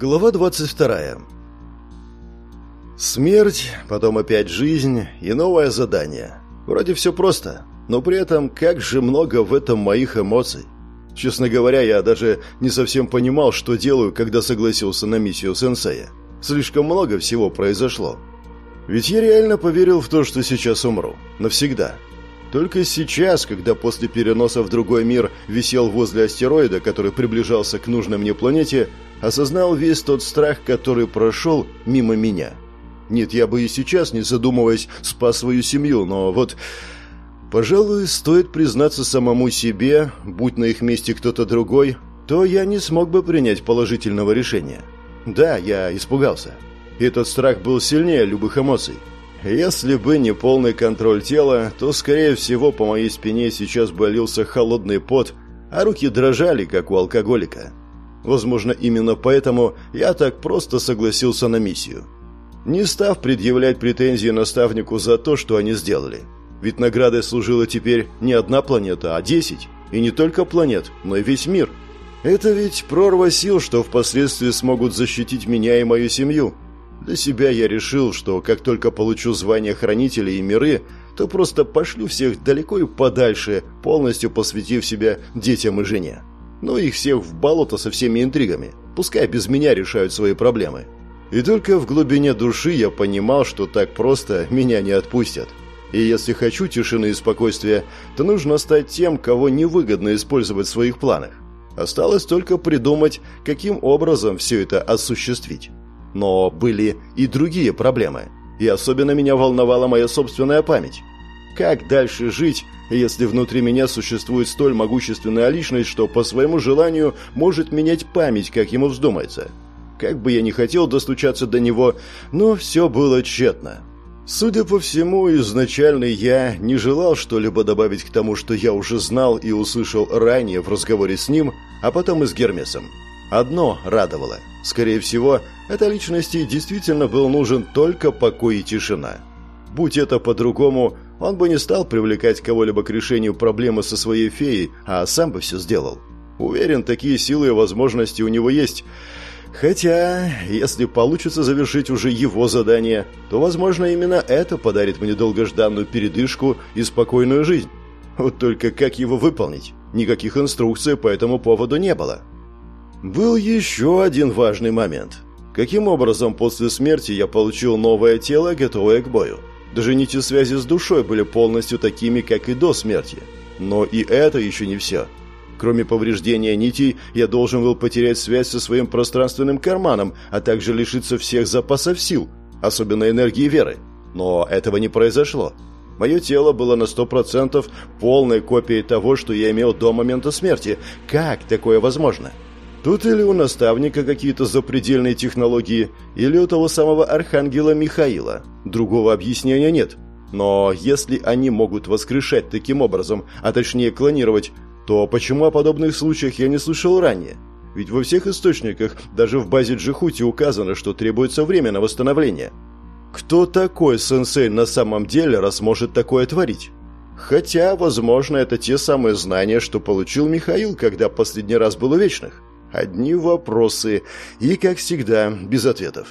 Глава 22. Смерть, потом опять жизнь и новое задание. Вроде все просто, но при этом как же много в этом моих эмоций. Честно говоря, я даже не совсем понимал, что делаю, когда согласился на миссию сенсея. Слишком много всего произошло. Ведь я реально поверил в то, что сейчас умру. Навсегда. Только сейчас, когда после переноса в другой мир висел возле астероида, который приближался к нужной мне планете, осознал весь тот страх, который прошел мимо меня. Нет, я бы и сейчас, не задумываясь, спас свою семью, но вот... Пожалуй, стоит признаться самому себе, будь на их месте кто-то другой, то я не смог бы принять положительного решения. Да, я испугался. Этот страх был сильнее любых эмоций. Если бы не полный контроль тела, то, скорее всего, по моей спине сейчас бы холодный пот, а руки дрожали, как у алкоголика. Возможно, именно поэтому я так просто согласился на миссию. Не став предъявлять претензии наставнику за то, что они сделали. Ведь наградой служила теперь не одна планета, а десять. И не только планет, но и весь мир. Это ведь прорва сил, что впоследствии смогут защитить меня и мою семью. Для себя я решил, что как только получу звание хранителя и миры, то просто пошлю всех далеко и подальше, полностью посвятив себя детям и жене. Ну их всех в болото со всеми интригами. Пускай без меня решают свои проблемы. И только в глубине души я понимал, что так просто меня не отпустят. И если хочу тишины и спокойствия, то нужно стать тем, кого невыгодно использовать в своих планах. Осталось только придумать, каким образом все это осуществить. Но были и другие проблемы. И особенно меня волновала моя собственная память. Как дальше жить, если внутри меня существует столь могущественная личность, что по своему желанию может менять память, как ему вздумается? Как бы я ни хотел достучаться до него, но все было тщетно. Судя по всему, изначально я не желал что-либо добавить к тому, что я уже знал и услышал ранее в разговоре с ним, а потом и с Гермесом. Одно радовало. Скорее всего, этой личности действительно был нужен только покой и тишина. Будь это по-другому, он бы не стал привлекать кого-либо к решению проблемы со своей феей, а сам бы все сделал. Уверен, такие силы и возможности у него есть. Хотя, если получится завершить уже его задание, то, возможно, именно это подарит мне долгожданную передышку и спокойную жизнь. Вот только как его выполнить? Никаких инструкций по этому поводу не было. Был еще один важный момент. Каким образом после смерти я получил новое тело, готовое к бою? Даже нити связи с душой были полностью такими, как и до смерти. Но и это еще не все. Кроме повреждения нитей, я должен был потерять связь со своим пространственным карманом, а также лишиться всех запасов сил, особенно энергии веры. Но этого не произошло. Мое тело было на сто процентов полной копией того, что я имел до момента смерти. Как такое возможно? Тут или у наставника какие-то запредельные технологии, или у того самого архангела Михаила. Другого объяснения нет. Но если они могут воскрешать таким образом, а точнее клонировать, то почему о подобных случаях я не слышал ранее? Ведь во всех источниках, даже в базе Джихути указано, что требуется время на восстановление. Кто такой сенсей на самом деле, раз может такое творить? Хотя, возможно, это те самые знания, что получил Михаил, когда последний раз был у Вечных. Одни вопросы и, как всегда, без ответов.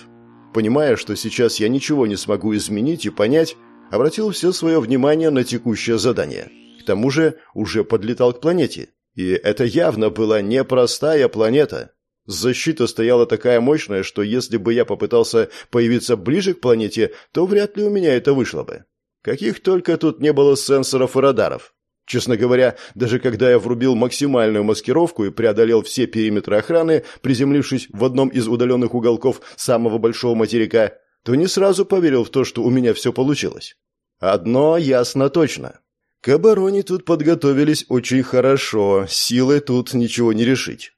Понимая, что сейчас я ничего не смогу изменить и понять, обратил все свое внимание на текущее задание. К тому же уже подлетал к планете. И это явно была непростая планета. Защита стояла такая мощная, что если бы я попытался появиться ближе к планете, то вряд ли у меня это вышло бы. Каких только тут не было сенсоров и радаров. Честно говоря, даже когда я врубил максимальную маскировку и преодолел все периметры охраны, приземлившись в одном из удаленных уголков самого большого материка, то не сразу поверил в то, что у меня все получилось. Одно ясно точно. К обороне тут подготовились очень хорошо, силой тут ничего не решить.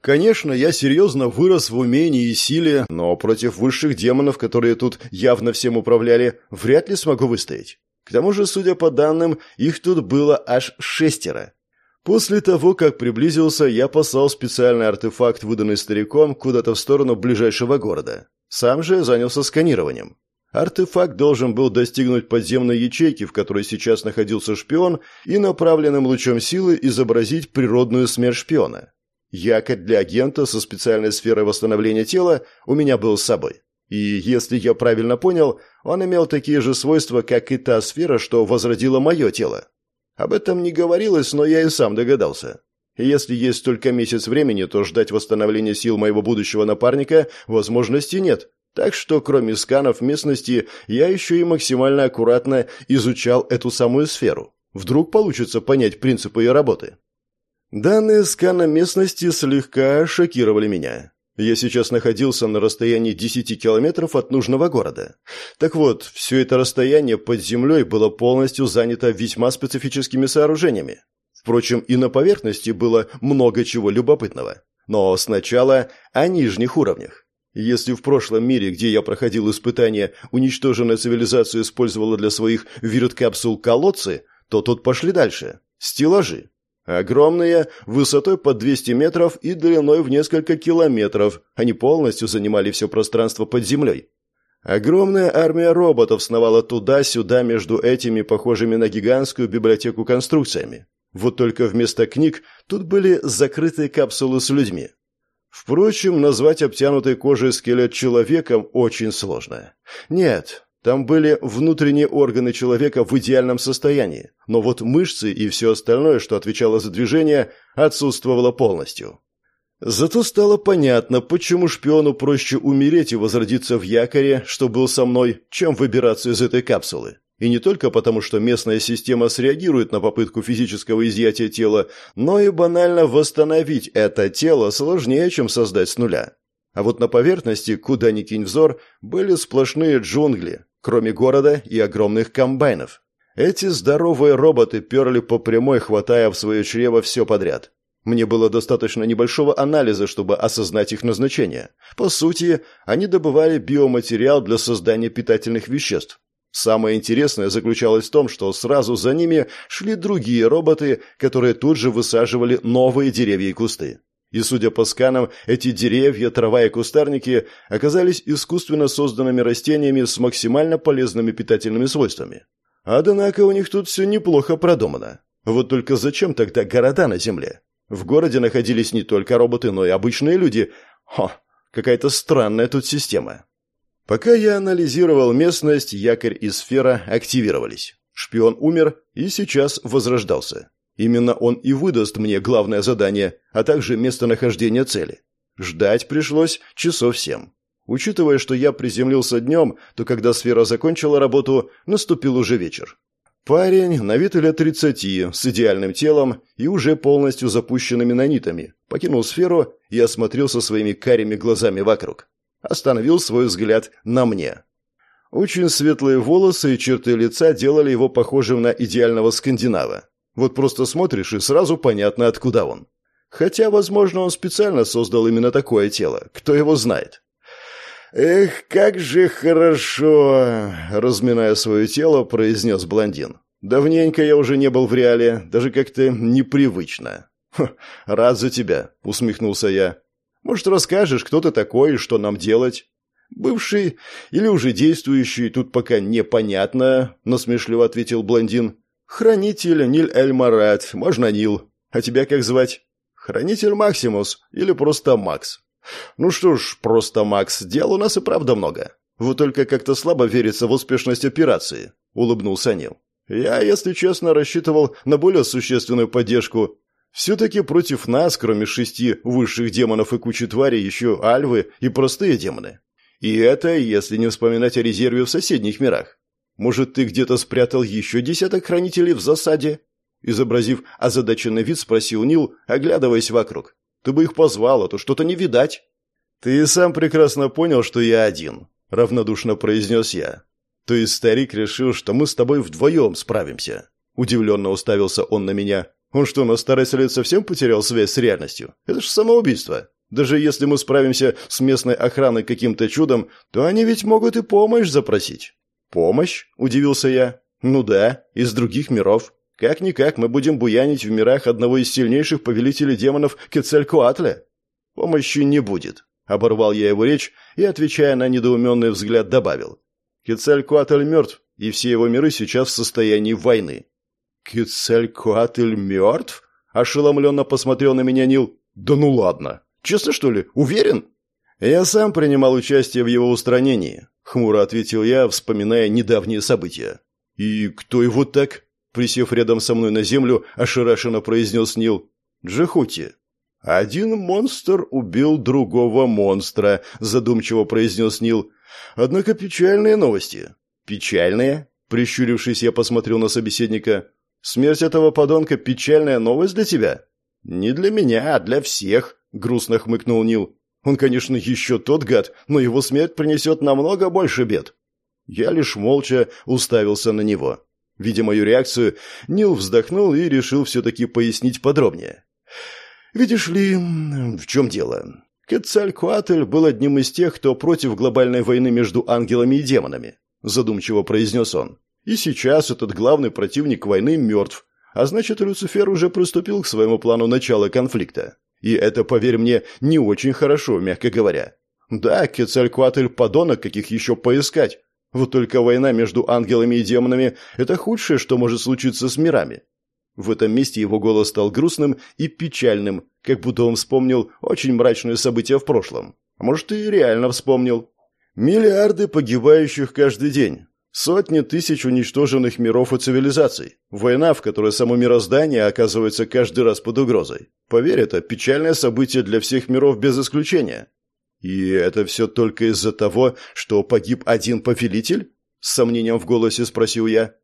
Конечно, я серьезно вырос в умении и силе, но против высших демонов, которые тут явно всем управляли, вряд ли смогу выстоять. К тому же, судя по данным, их тут было аж шестеро. После того, как приблизился, я послал специальный артефакт, выданный стариком, куда-то в сторону ближайшего города. Сам же занялся сканированием. Артефакт должен был достигнуть подземной ячейки, в которой сейчас находился шпион, и направленным лучом силы изобразить природную смерть шпиона. Якорь для агента со специальной сферой восстановления тела у меня был с собой. И, если я правильно понял, он имел такие же свойства, как и та сфера, что возродила мое тело. Об этом не говорилось, но я и сам догадался. Если есть только месяц времени, то ждать восстановления сил моего будущего напарника возможности нет. Так что, кроме сканов местности, я еще и максимально аккуратно изучал эту самую сферу. Вдруг получится понять принцип ее работы. Данные скана местности слегка шокировали меня. Я сейчас находился на расстоянии 10 километров от нужного города. Так вот, все это расстояние под землей было полностью занято весьма специфическими сооружениями. Впрочем, и на поверхности было много чего любопытного. Но сначала о нижних уровнях. Если в прошлом мире, где я проходил испытания, уничтоженная цивилизация использовала для своих вирт-капсул колодцы, то тут пошли дальше. Стеллажи. Огромные, высотой под 200 метров и длиной в несколько километров. Они полностью занимали все пространство под землей. Огромная армия роботов сновала туда-сюда между этими похожими на гигантскую библиотеку конструкциями. Вот только вместо книг тут были закрытые капсулы с людьми. Впрочем, назвать обтянутой кожей скелет человеком очень сложно. Нет, там были внутренние органы человека в идеальном состоянии, но вот мышцы и все остальное, что отвечало за движение, отсутствовало полностью. Зато стало понятно, почему шпиону проще умереть и возродиться в якоре, что был со мной, чем выбираться из этой капсулы. И не только потому, что местная система среагирует на попытку физического изъятия тела, но и банально восстановить это тело сложнее, чем создать с нуля. А вот на поверхности, куда ни кинь взор, были сплошные джунгли, кроме города и огромных комбайнов. Эти здоровые роботы перли по прямой, хватая в свое чрево все подряд. Мне было достаточно небольшого анализа, чтобы осознать их назначение. По сути, они добывали биоматериал для создания питательных веществ. Самое интересное заключалось в том, что сразу за ними шли другие роботы, которые тут же высаживали новые деревья и кусты. И, судя по сканам, эти деревья, трава и кустарники оказались искусственно созданными растениями с максимально полезными питательными свойствами. Однако у них тут все неплохо продумано. Вот только зачем тогда города на Земле? В городе находились не только роботы, но и обычные люди. Хо, какая-то странная тут система. Пока я анализировал местность, якорь и сфера активировались. Шпион умер и сейчас возрождался. Именно он и выдаст мне главное задание, а также местонахождение цели. Ждать пришлось часов семь. Учитывая, что я приземлился днем, то когда сфера закончила работу, наступил уже вечер. Парень на вид лет тридцати, с идеальным телом и уже полностью запущенными нанитами, покинул сферу и осмотрелся своими карими глазами вокруг остановил свой взгляд на мне. Очень светлые волосы и черты лица делали его похожим на идеального скандинава. Вот просто смотришь, и сразу понятно, откуда он. Хотя, возможно, он специально создал именно такое тело. Кто его знает? «Эх, как же хорошо!» — разминая свое тело, произнес блондин. «Давненько я уже не был в реале, даже как-то непривычно». «Рад за тебя», — усмехнулся я. Может, расскажешь, кто ты такой и что нам делать? Бывший или уже действующий, тут пока непонятно, насмешливо ответил блондин. Хранитель Ниль Эль Марат, можно Нил. А тебя как звать? Хранитель Максимус или просто Макс. Ну что ж, просто Макс, дел у нас и правда много. Вот только как-то слабо верится в успешность операции, улыбнулся Нил. Я, если честно, рассчитывал на более существенную поддержку, все-таки против нас, кроме шести высших демонов и кучи тварей, еще альвы и простые демоны. И это, если не вспоминать о резерве в соседних мирах. Может, ты где-то спрятал еще десяток хранителей в засаде?» Изобразив озадаченный вид, спросил Нил, оглядываясь вокруг. «Ты бы их позвал, а то что-то не видать». «Ты сам прекрасно понял, что я один», — равнодушно произнес я. «То есть старик решил, что мы с тобой вдвоем справимся?» Удивленно уставился он на меня. Он что, на старости лет совсем потерял связь с реальностью? Это же самоубийство. Даже если мы справимся с местной охраной каким-то чудом, то они ведь могут и помощь запросить. Помощь? Удивился я. Ну да, из других миров. Как-никак мы будем буянить в мирах одного из сильнейших повелителей демонов Кецалькоатля. Помощи не будет. Оборвал я его речь и, отвечая на недоуменный взгляд, добавил. Кецалькоатль мертв, и все его миры сейчас в состоянии войны. «Кицелькуатль мертв?» – ошеломленно посмотрел на меня Нил. «Да ну ладно! Честно, что ли? Уверен?» «Я сам принимал участие в его устранении», — хмуро ответил я, вспоминая недавние события. «И кто его так?» — присев рядом со мной на землю, ошарашенно произнес Нил. «Джахути». «Один монстр убил другого монстра», — задумчиво произнес Нил. «Однако печальные новости». «Печальные?» — прищурившись, я посмотрел на собеседника. «Смерть этого подонка — печальная новость для тебя?» «Не для меня, а для всех», — грустно хмыкнул Нил. «Он, конечно, еще тот гад, но его смерть принесет намного больше бед». Я лишь молча уставился на него. Видя мою реакцию, Нил вздохнул и решил все-таки пояснить подробнее. «Видишь ли, в чем дело? Кецалькуатль был одним из тех, кто против глобальной войны между ангелами и демонами», задумчиво произнес он. «И сейчас этот главный противник войны мертв, а значит, Люцифер уже приступил к своему плану начала конфликта. И это, поверь мне, не очень хорошо, мягко говоря. Да, Кецалькуатль подонок, каких еще поискать. Вот только война между ангелами и демонами – это худшее, что может случиться с мирами. В этом месте его голос стал грустным и печальным, как будто он вспомнил очень мрачные события в прошлом. А может, и реально вспомнил. Миллиарды погибающих каждый день. Сотни тысяч уничтоженных миров и цивилизаций. Война, в которой само мироздание оказывается каждый раз под угрозой. Поверь, это печальное событие для всех миров без исключения. И это все только из-за того, что погиб один повелитель? С сомнением в голосе спросил я.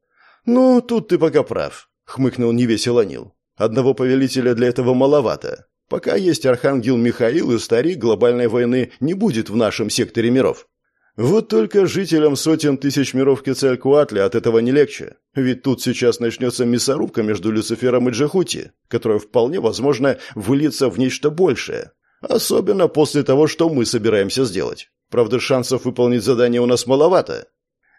Ну, тут ты пока прав, хмыкнул невесело Нил. Одного повелителя для этого маловато. Пока есть архангел Михаил и старик глобальной войны не будет в нашем секторе миров. Вот только жителям сотен тысяч миров Кецалькуатля от этого не легче. Ведь тут сейчас начнется мясорубка между Люцифером и Джахути, которая вполне возможно выльется в нечто большее. Особенно после того, что мы собираемся сделать. Правда, шансов выполнить задание у нас маловато.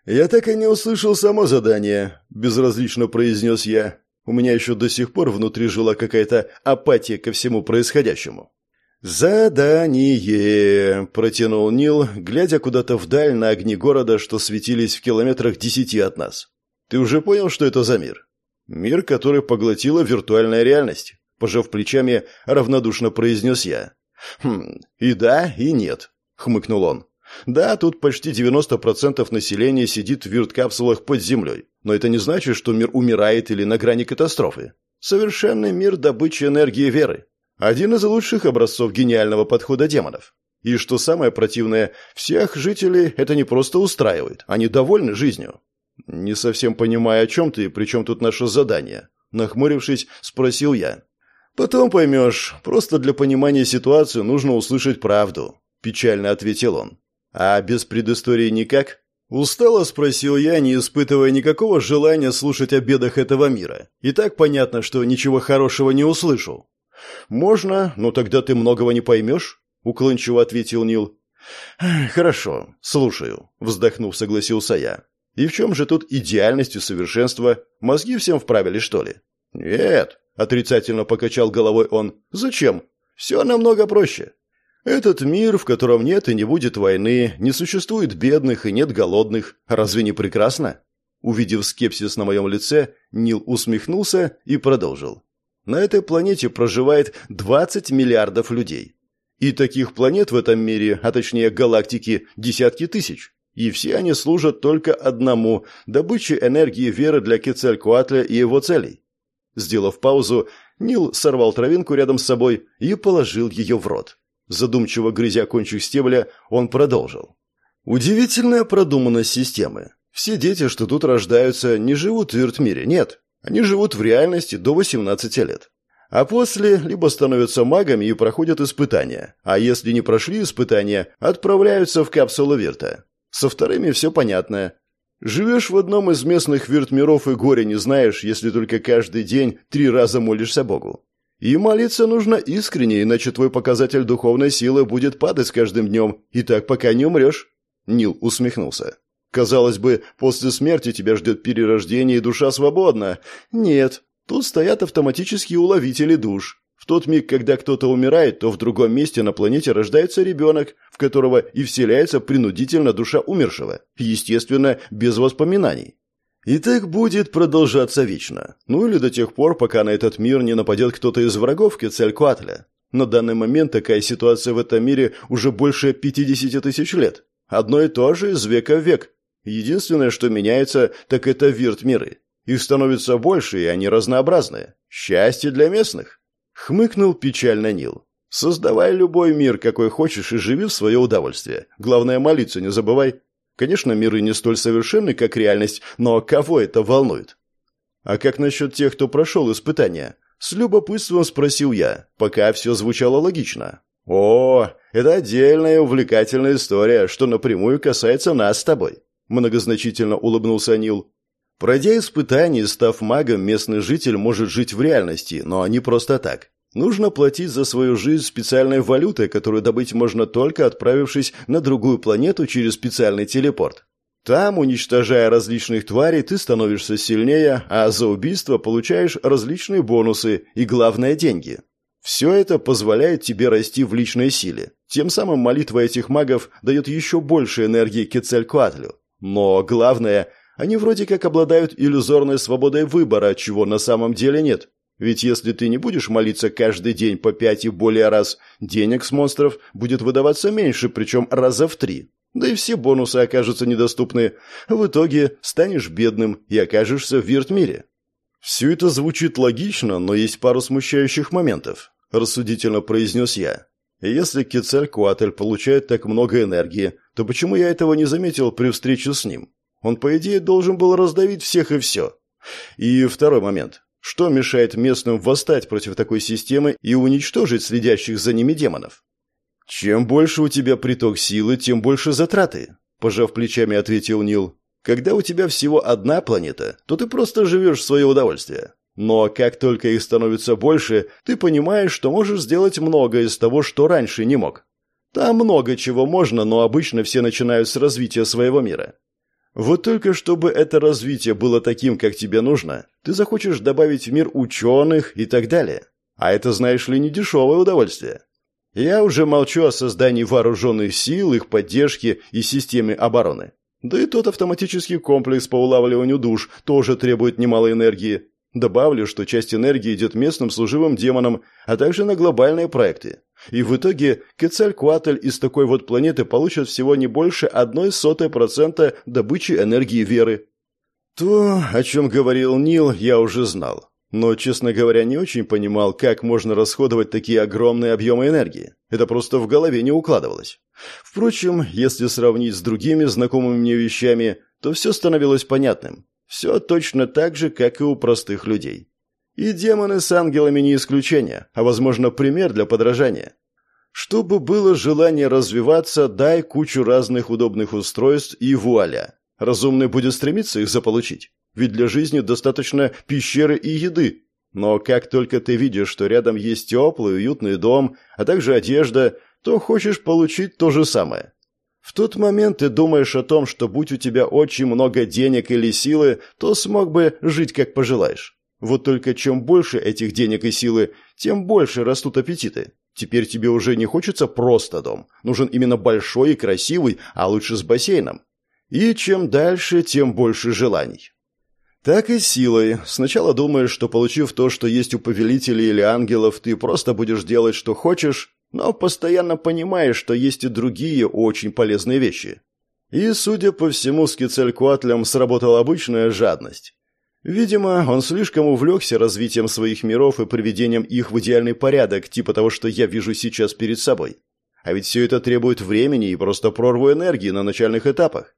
Я так и не услышал само задание, безразлично произнес я. У меня еще до сих пор внутри жила какая-то апатия ко всему происходящему. «Задание!» – протянул Нил, глядя куда-то вдаль на огни города, что светились в километрах десяти от нас. «Ты уже понял, что это за мир?» «Мир, который поглотила виртуальная реальность», – пожав плечами, равнодушно произнес я. «Хм, и да, и нет», — хмыкнул он. «Да, тут почти 90% населения сидит в вирт-капсулах под землей, но это не значит, что мир умирает или на грани катастрофы. Совершенный мир добычи энергии веры. Один из лучших образцов гениального подхода демонов. И что самое противное, всех жителей это не просто устраивает, они довольны жизнью». «Не совсем понимаю, о чем ты и при чем тут наше задание?» Нахмурившись, спросил я. «Потом поймешь. Просто для понимания ситуации нужно услышать правду», – печально ответил он. «А без предыстории никак?» Устало спросил я, не испытывая никакого желания слушать о бедах этого мира. И так понятно, что ничего хорошего не услышал. «Можно, но тогда ты многого не поймешь», — уклончиво ответил Нил. «Хорошо, слушаю», — вздохнув, согласился я. «И в чем же тут идеальность и совершенство? Мозги всем вправили, что ли?» «Нет», Отрицательно покачал головой он. «Зачем? Все намного проще. Этот мир, в котором нет и не будет войны, не существует бедных и нет голодных. Разве не прекрасно?» Увидев скепсис на моем лице, Нил усмехнулся и продолжил. «На этой планете проживает 20 миллиардов людей. И таких планет в этом мире, а точнее галактики, десятки тысяч. И все они служат только одному – добыче энергии веры для Кецалькуатля и его целей. Сделав паузу, Нил сорвал травинку рядом с собой и положил ее в рот. Задумчиво грызя кончик стебля, он продолжил. Удивительная продуманность системы. Все дети, что тут рождаются, не живут в виртмире, нет. Они живут в реальности до 18 лет. А после либо становятся магами и проходят испытания, а если не прошли испытания, отправляются в капсулу Вирта. Со вторыми все понятно. Живешь в одном из местных виртмиров и горе не знаешь, если только каждый день три раза молишься Богу. И молиться нужно искренне, иначе твой показатель духовной силы будет падать с каждым днем, и так пока не умрешь». Нил усмехнулся. «Казалось бы, после смерти тебя ждет перерождение и душа свободна. Нет, тут стоят автоматические уловители душ. В тот миг, когда кто-то умирает, то в другом месте на планете рождается ребенок, в которого и вселяется принудительно душа умершего, естественно, без воспоминаний. И так будет продолжаться вечно. Ну или до тех пор, пока на этот мир не нападет кто-то из врагов Кецалькуатля. На данный момент такая ситуация в этом мире уже больше 50 тысяч лет. Одно и то же из века в век. Единственное, что меняется, так это вирт-миры. Их становится больше, и они разнообразные. Счастье для местных. Хмыкнул печально Нил. Создавай любой мир, какой хочешь, и живи в свое удовольствие. Главное, молиться не забывай. Конечно, миры не столь совершенны, как реальность, но кого это волнует? А как насчет тех, кто прошел испытания? С любопытством спросил я, пока все звучало логично. О, это отдельная увлекательная история, что напрямую касается нас с тобой. Многозначительно улыбнулся Нил. Пройдя испытание став магом, местный житель может жить в реальности, но не просто так. Нужно платить за свою жизнь специальной валютой, которую добыть можно только отправившись на другую планету через специальный телепорт. Там, уничтожая различных тварей, ты становишься сильнее, а за убийство получаешь различные бонусы и, главное, деньги. Все это позволяет тебе расти в личной силе. Тем самым молитва этих магов дает еще больше энергии Кецалькуатлю. Но главное, они вроде как обладают иллюзорной свободой выбора, чего на самом деле нет. Ведь если ты не будешь молиться каждый день по пять и более раз, денег с монстров будет выдаваться меньше, причем раза в три. Да и все бонусы окажутся недоступны. В итоге станешь бедным и окажешься в вирт-мире. Все это звучит логично, но есть пару смущающих моментов, рассудительно произнес я. Если Кецалькуатль получает так много энергии, то почему я этого не заметил при встрече с ним? Он, по идее, должен был раздавить всех и все. И второй момент. Что мешает местным восстать против такой системы и уничтожить следящих за ними демонов? Чем больше у тебя приток силы, тем больше затраты, пожав плечами, ответил Нил. Когда у тебя всего одна планета, то ты просто живешь в свое удовольствие. Но как только их становится больше, ты понимаешь, что можешь сделать много из того, что раньше не мог. Там много чего можно, но обычно все начинают с развития своего мира. Вот только чтобы это развитие было таким, как тебе нужно, ты захочешь добавить в мир ученых и так далее. А это, знаешь ли, не дешевое удовольствие. Я уже молчу о создании вооруженных сил, их поддержке и системе обороны. Да и тот автоматический комплекс по улавливанию душ тоже требует немало энергии. Добавлю, что часть энергии идет местным служивым демонам, а также на глобальные проекты. И в итоге Кецалькуатль из такой вот планеты получит всего не больше одной сотой процента добычи энергии веры. То, о чем говорил Нил, я уже знал. Но, честно говоря, не очень понимал, как можно расходовать такие огромные объемы энергии. Это просто в голове не укладывалось. Впрочем, если сравнить с другими знакомыми мне вещами, то все становилось понятным. Все точно так же, как и у простых людей. И демоны с ангелами не исключение, а, возможно, пример для подражания. Чтобы было желание развиваться, дай кучу разных удобных устройств и вуаля. Разумный будет стремиться их заполучить. Ведь для жизни достаточно пещеры и еды. Но как только ты видишь, что рядом есть теплый, уютный дом, а также одежда, то хочешь получить то же самое. В тот момент ты думаешь о том, что будь у тебя очень много денег или силы, то смог бы жить как пожелаешь. Вот только чем больше этих денег и силы, тем больше растут аппетиты. Теперь тебе уже не хочется просто дом. Нужен именно большой и красивый, а лучше с бассейном. И чем дальше, тем больше желаний. Так и силой. Сначала думаешь, что получив то, что есть у повелителей или ангелов, ты просто будешь делать, что хочешь, но постоянно понимаешь, что есть и другие очень полезные вещи. И, судя по всему, с Кецалькуатлем сработала обычная жадность. Видимо, он слишком увлекся развитием своих миров и приведением их в идеальный порядок, типа того, что я вижу сейчас перед собой. А ведь все это требует времени и просто прорву энергии на начальных этапах.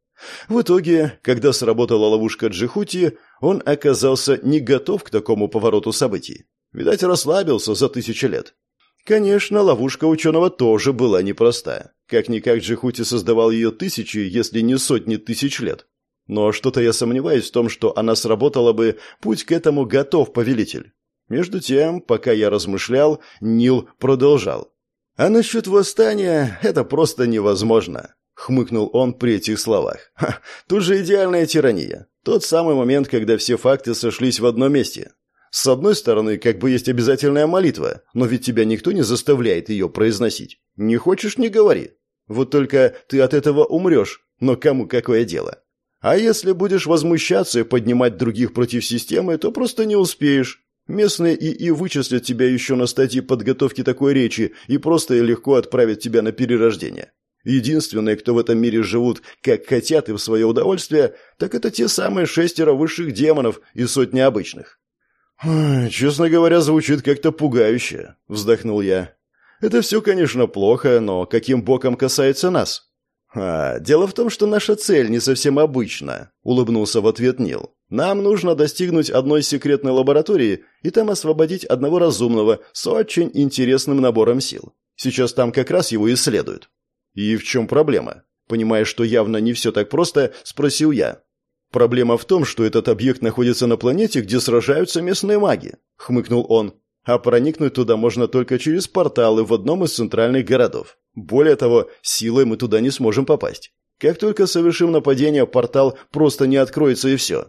В итоге, когда сработала ловушка Джихути, он оказался не готов к такому повороту событий. Видать, расслабился за тысячи лет. Конечно, ловушка ученого тоже была непроста. Как-никак Джихути создавал ее тысячи, если не сотни тысяч лет. Но что-то я сомневаюсь в том, что она сработала бы, путь к этому готов, повелитель. Между тем, пока я размышлял, Нил продолжал. «А насчет восстания это просто невозможно», — хмыкнул он при этих словах. «Ха, тут же идеальная тирания. Тот самый момент, когда все факты сошлись в одном месте. С одной стороны, как бы есть обязательная молитва, но ведь тебя никто не заставляет ее произносить. Не хочешь – не говори. Вот только ты от этого умрешь, но кому какое дело? А если будешь возмущаться и поднимать других против системы, то просто не успеешь. Местные ИИ вычислят тебя еще на стадии подготовки такой речи и просто и легко отправят тебя на перерождение. Единственные, кто в этом мире живут как хотят и в свое удовольствие, так это те самые шестеро высших демонов и сотни обычных. «Честно говоря, звучит как-то пугающе», — вздохнул я. «Это все, конечно, плохо, но каким боком касается нас?» «А, дело в том, что наша цель не совсем обычна», — улыбнулся в ответ Нил. «Нам нужно достигнуть одной секретной лаборатории и там освободить одного разумного с очень интересным набором сил. Сейчас там как раз его исследуют». «И в чем проблема?» Понимая, что явно не все так просто, спросил я. «Проблема в том, что этот объект находится на планете, где сражаются местные маги», — хмыкнул он. «А проникнуть туда можно только через порталы в одном из центральных городов. Более того, силой мы туда не сможем попасть. Как только совершим нападение, портал просто не откроется и все».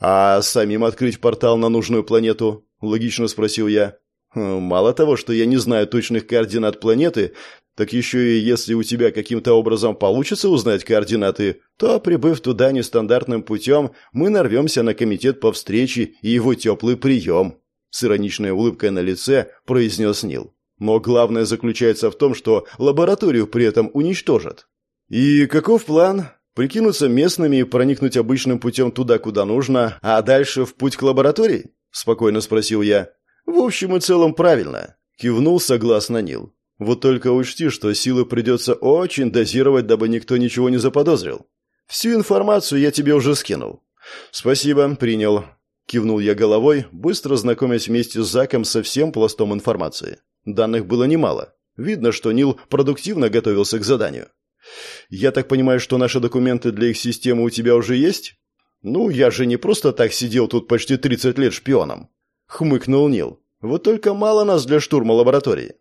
«А самим открыть портал на нужную планету?» — логично спросил я. «Хм, «Мало того, что я не знаю точных координат планеты, так еще и если у тебя каким-то образом получится узнать координаты, то, прибыв туда нестандартным путем, мы нарвемся на комитет по встрече и его теплый прием», — с ироничной улыбкой на лице произнес Нил. «Но главное заключается в том, что лабораторию при этом уничтожат». «И каков план?» «Прикинуться местными и проникнуть обычным путем туда, куда нужно, а дальше в путь к лаборатории?» — спокойно спросил я. «В общем и целом правильно», — кивнул согласно Нил. Вот только учти, что силы придется очень дозировать, дабы никто ничего не заподозрил. Всю информацию я тебе уже скинул. Спасибо, принял. Кивнул я головой, быстро знакомясь вместе с Заком со всем пластом информации. Данных было немало. Видно, что Нил продуктивно готовился к заданию. Я так понимаю, что наши документы для их системы у тебя уже есть? Ну, я же не просто так сидел тут почти 30 лет шпионом. Хмыкнул Нил. Вот только мало нас для штурма лаборатории.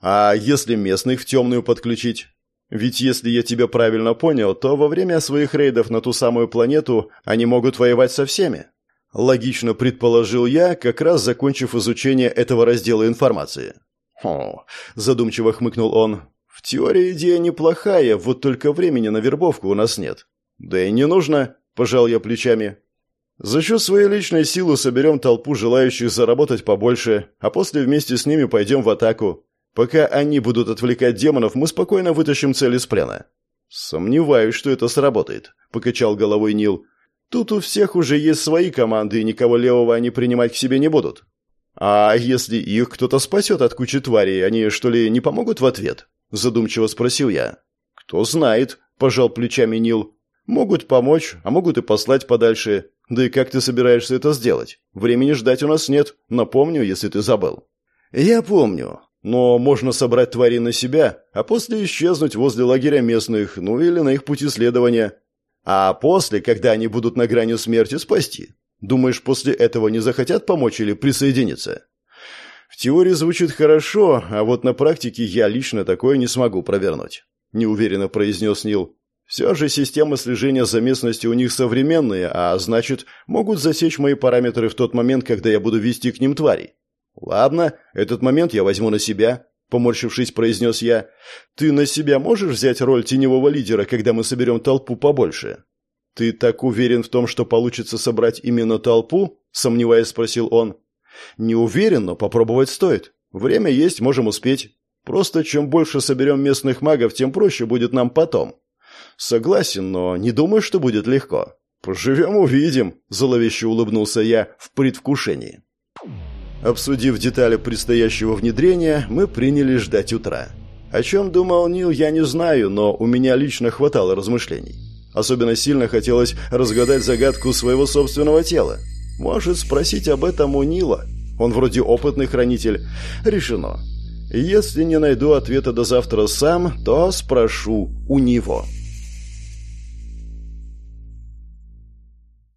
А если местных в темную подключить? Ведь если я тебя правильно понял, то во время своих рейдов на ту самую планету они могут воевать со всеми. Логично предположил я, как раз закончив изучение этого раздела информации. «Хо», — задумчиво хмыкнул он, — «в теории идея неплохая, вот только времени на вербовку у нас нет». «Да и не нужно», — пожал я плечами. «За счет своей личной силы соберем толпу желающих заработать побольше, а после вместе с ними пойдем в атаку. Пока они будут отвлекать демонов, мы спокойно вытащим цель из плена». «Сомневаюсь, что это сработает», — покачал головой Нил. «Тут у всех уже есть свои команды, и никого левого они принимать к себе не будут». «А если их кто-то спасет от кучи тварей, они, что ли, не помогут в ответ?» — задумчиво спросил я. «Кто знает», — пожал плечами Нил. «Могут помочь, а могут и послать подальше. Да и как ты собираешься это сделать? Времени ждать у нас нет, напомню, если ты забыл». «Я помню», но можно собрать твари на себя, а после исчезнуть возле лагеря местных, ну или на их пути следования. А после, когда они будут на грани смерти, спасти. Думаешь, после этого не захотят помочь или присоединиться? В теории звучит хорошо, а вот на практике я лично такое не смогу провернуть. Неуверенно произнес Нил. Все же системы слежения за местностью у них современные, а значит, могут засечь мои параметры в тот момент, когда я буду вести к ним тварей. «Ладно, этот момент я возьму на себя», — поморщившись, произнес я. «Ты на себя можешь взять роль теневого лидера, когда мы соберем толпу побольше?» «Ты так уверен в том, что получится собрать именно толпу?» — сомневаясь, спросил он. «Не уверен, но попробовать стоит. Время есть, можем успеть. Просто чем больше соберем местных магов, тем проще будет нам потом». «Согласен, но не думаю, что будет легко». «Поживем, увидим», — зловеще улыбнулся я в предвкушении. Обсудив детали предстоящего внедрения, мы приняли ждать утра. О чем думал Нил, я не знаю, но у меня лично хватало размышлений. Особенно сильно хотелось разгадать загадку своего собственного тела. Может, спросить об этом у Нила? Он вроде опытный хранитель. Решено. Если не найду ответа до завтра сам, то спрошу у него».